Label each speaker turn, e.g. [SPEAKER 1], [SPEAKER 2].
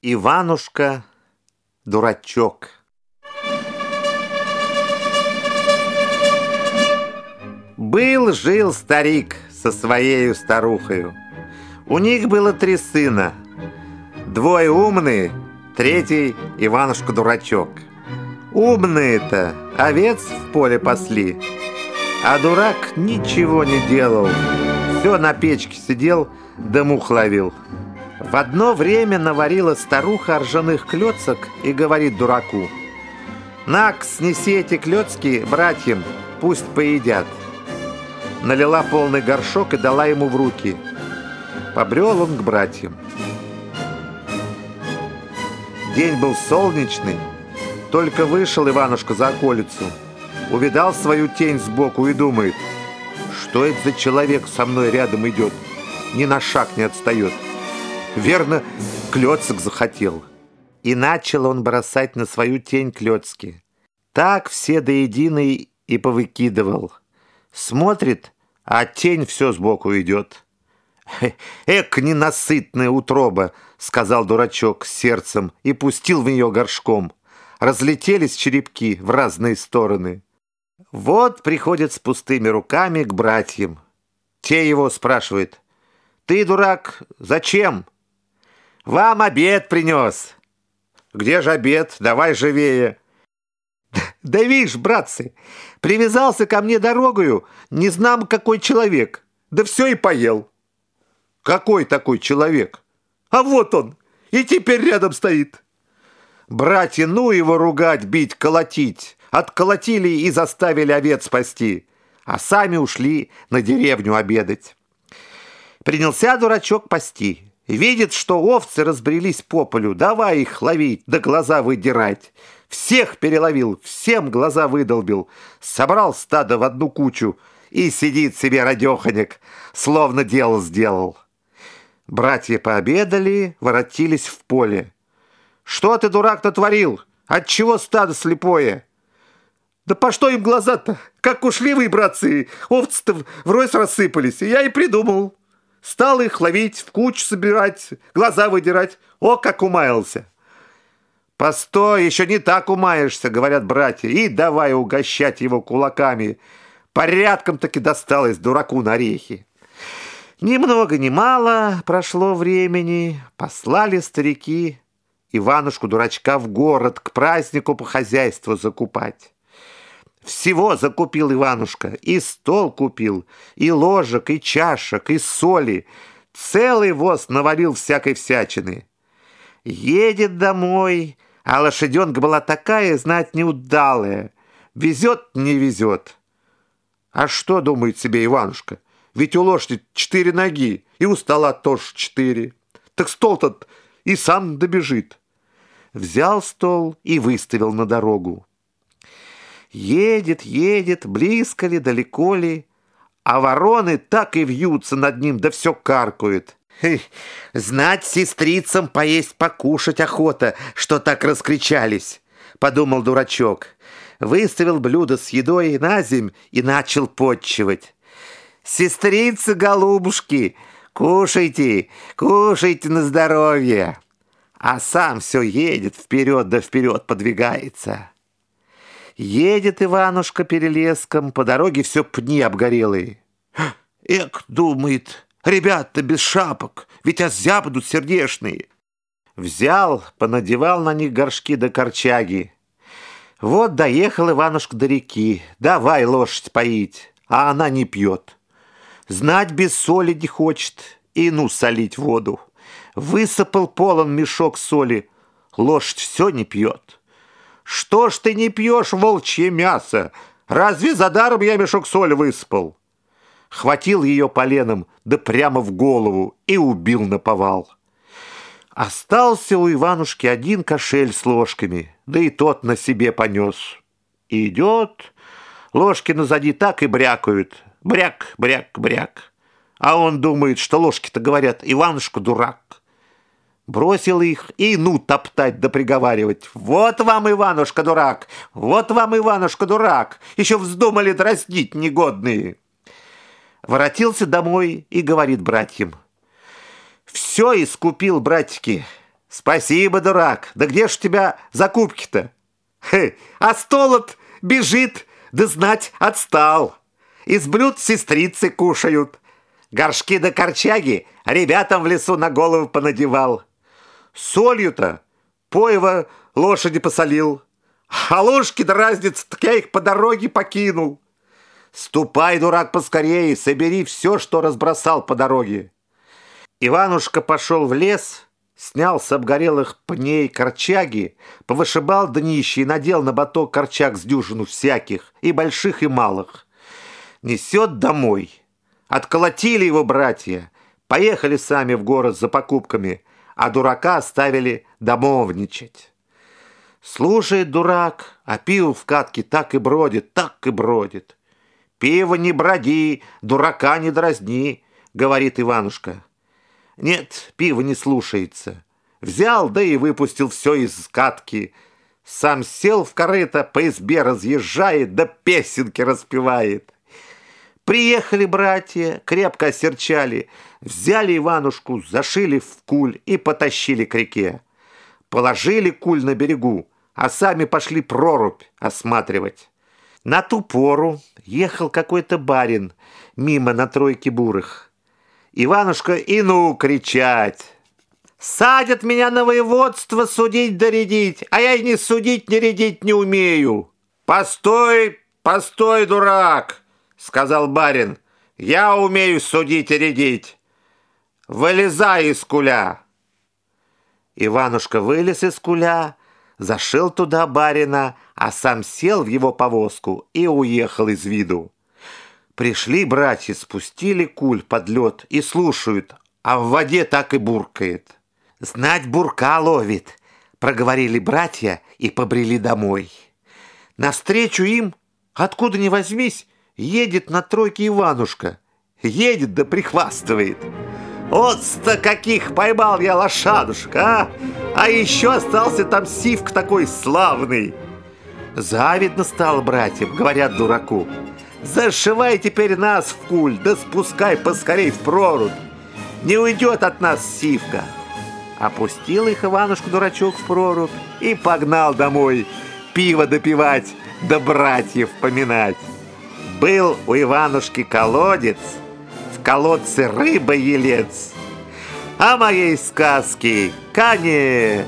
[SPEAKER 1] Иванушка дурачок. Был-жил старик со своей старухою. У них было три сына. Двое умные, третий Иванушка-дурачок. Умные-то овец в поле пасли, а дурак ничего не делал. Все на печке сидел, да мух ловил. В одно время наварила старуха ржаных клёцок и говорит дураку, «Нак, снеси эти клёцки братьям, пусть поедят». Налила полный горшок и дала ему в руки. Побрел он к братьям. День был солнечный, только вышел Иванушка за околицу, увидал свою тень сбоку и думает, что это за человек со мной рядом идет, ни на шаг не отстает. Верно, клёцок захотел. И начал он бросать на свою тень клёцки. Так все до единой и повыкидывал. Смотрит, а тень все сбоку идет. «Эк, ненасытная утроба!» — сказал дурачок с сердцем и пустил в нее горшком. Разлетелись черепки в разные стороны. Вот приходит с пустыми руками к братьям. Те его спрашивают. «Ты, дурак, зачем?» Вам обед принес. Где же обед? Давай живее. Да видишь, братцы, привязался ко мне дорогою, не знам какой человек. Да все и поел. Какой такой человек? А вот он, и теперь рядом стоит. Братья, ну его ругать, бить, колотить. Отколотили и заставили овец спасти, а сами ушли на деревню обедать. Принялся дурачок пасти. Видит, что овцы разбрелись по полю, давай их ловить, да глаза выдирать. Всех переловил, всем глаза выдолбил, собрал стадо в одну кучу и сидит себе радеханик, словно дело сделал. Братья пообедали, воротились в поле. «Что ты, дурак, натворил? Отчего стадо слепое?» «Да по что им глаза-то? Как ушли вы, братцы, овцы-то врозь рассыпались, и я и придумал». Стал их ловить, в кучу собирать, глаза выдирать. О, как умаялся! «Постой, еще не так умаешься», — говорят братья, и давай угощать его кулаками. Порядком таки досталось дураку на орехи. Ни много ни мало прошло времени, послали старики Иванушку-дурачка в город к празднику по хозяйству закупать. Всего закупил Иванушка. И стол купил, и ложек, и чашек, и соли. Целый воз навалил всякой всячины. Едет домой, а лошаденка была такая, знать, неудалая. Везет, не везет. А что думает себе Иванушка? Ведь у лошади четыре ноги, и у стола тоже четыре. Так стол-то и сам добежит. Взял стол и выставил на дорогу. Едет, едет, близко ли, далеко ли, а вороны так и вьются над ним, да все каркают. «Знать сестрицам поесть покушать охота, что так раскричались», — подумал дурачок. Выставил блюдо с едой на земь и начал подчивать. «Сестрицы, голубушки, кушайте, кушайте на здоровье!» А сам все едет вперед да вперед подвигается. Едет Иванушка перелеском, по дороге все пни обгорелые. Эк, думает, ребята без шапок, ведь озябнут сердешные. Взял, понадевал на них горшки до корчаги. Вот доехал Иванушка до реки, давай лошадь поить, а она не пьет. Знать без соли не хочет, и ну солить воду. Высыпал полон мешок соли, лошадь все не пьет. Что ж ты не пьешь волчье мясо? Разве за даром я мешок соли выспал? Хватил ее поленом, да прямо в голову, и убил на повал. Остался у Иванушки один кошель с ложками, да и тот на себе понес. идет, ложки назади так и брякают. Бряк, бряк, бряк. А он думает, что ложки-то говорят, Иванушка дурак. Бросил их и ну топтать да приговаривать. «Вот вам, Иванушка, дурак! Вот вам, Иванушка, дурак! Еще вздумали дразнить негодные!» Воротился домой и говорит братьям. «Все искупил, братики. Спасибо, дурак. Да где ж у тебя закупки-то? А столот бежит, да знать отстал. Из блюд сестрицы кушают. Горшки да корчаги ребятам в лесу на голову понадевал. Солью-то поево лошади посолил. Ложки да разница, так я их по дороге покинул. Ступай, дурак, поскорее, собери все, что разбросал по дороге. Иванушка пошел в лес, снял с обгорелых пней корчаги, повышибал днище и надел на боток корчаг с дюжину всяких, и больших, и малых. Несет домой. Отколотили его братья, поехали сами в город за покупками, а дурака оставили домовничать. Слушает дурак, а пиво в катке так и бродит, так и бродит. «Пиво не броди, дурака не дразни», — говорит Иванушка. Нет, пиво не слушается. Взял, да и выпустил все из катки. Сам сел в корыто, по избе разъезжает, да песенки распевает. Приехали братья, крепко осерчали, взяли Иванушку, зашили в куль и потащили к реке. Положили куль на берегу, а сами пошли прорубь осматривать. На ту пору ехал какой-то барин мимо на тройке бурых. Иванушка и ну кричать. Садят меня на воеводство судить да рядить, а я и не судить, не рядить не умею. Постой, постой, дурак, сказал барин. Я умею судить и рядить. Вылезай из куля. Иванушка вылез из куля, зашил туда барина, а сам сел в его повозку и уехал из виду. Пришли братья, спустили куль под лед и слушают, а в воде так и буркает. «Знать бурка ловит», — проговорили братья и побрели домой. Навстречу им, откуда ни возьмись, едет на тройке Иванушка. Едет да прихвастывает. Вот-то каких поймал я лошадушек, а! А еще остался там сивк такой славный. Завидно стал братьям, говорят дураку. Зашивай теперь нас в куль, да спускай поскорей в прорубь. Не уйдет от нас сивка. Опустил их Иванушку-дурачок в прорубь и погнал домой пиво допивать, да братьев поминать. Был у Иванушки колодец, в колодце рыба елец. А моей сказки конец.